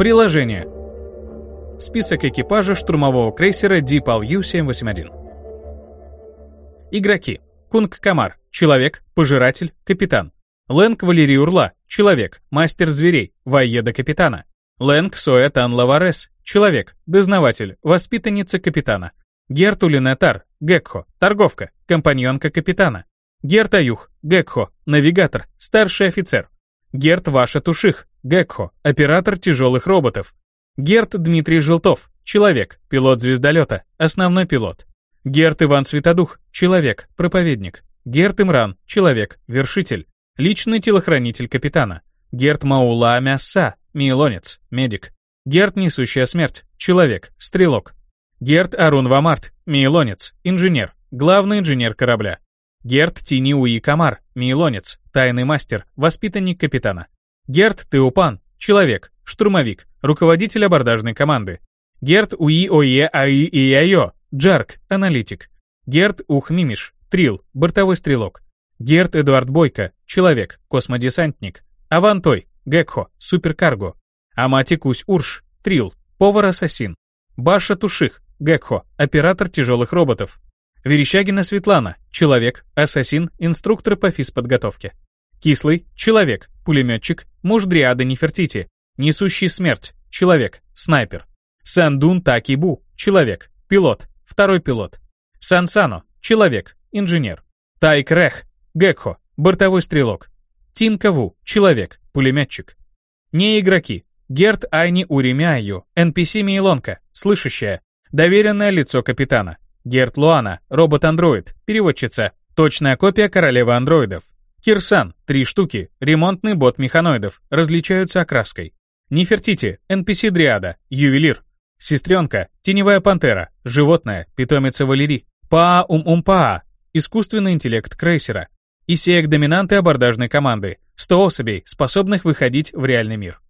Приложение. Список экипажа штурмового крейсера Deepal U-781. Игроки. Кунг Камар. Человек. Пожиратель. Капитан. Лэнг Валерий Урла. Человек. Мастер зверей. Воеда капитана. Лэнг Соя Тан Лаварес. Человек. Дознаватель. Воспитанница капитана. Герт Улинетар. Гекхо. Торговка. Компаньонка капитана. Герт Аюх. Гекхо. Навигатор. Старший офицер. Герт Ваша Туших. Гекхо. Оператор тяжелых роботов. Герт Дмитрий Желтов. Человек. Пилот звездолета. Основной пилот. Герт Иван Светодух, человек, проповедник. Герт Имран, человек, вершитель. Личный телохранитель капитана. Герт Маула Мяса, милонец, медик. Герт Несущая Смерть, человек, стрелок. Герт Арун Вамарт, милонец, инженер, главный инженер корабля. Герт Тини Уи Камар, милонец, тайный мастер, воспитанник капитана. Герт Теупан, человек, штурмовик, руководитель абордажной команды. Герт Уи Ое Аи Иайо, Джарк, аналитик. Герт Ухмимиш, Трил, бортовой стрелок. Герт Эдуард Бойко, человек, космодесантник. Авантой, Гекхо, суперкарго. Амати Кусь Урш, Трил, повар-ассасин. Баша Туших, Гекхо, оператор тяжелых роботов. Верещагина Светлана, человек, ассасин, инструктор по физподготовке. Кислый, человек, пулеметчик, муж Дриады Нефертити, несущий смерть, человек, снайпер. Сандун Такибу, человек, пилот, второй пилот. Сансано, человек, инженер. Тайк Рех, Гекхо, бортовой стрелок. Тим Каву, человек, пулеметчик. Не игроки. Герт Айни Уремяю, NPC Мейлонка, слышащая. Доверенное лицо капитана. Герт Луана, робот-андроид, переводчица. Точная копия королевы андроидов. Кирсан, три штуки, ремонтный бот механоидов, различаются окраской. Нефертити, NPC Дриада, ювелир. Сестренка, теневая пантера, животное, питомица Валери. Паа-ум-ум-паа, искусственный интеллект крейсера. Исеек доминанты абордажной команды, 100 особей, способных выходить в реальный мир.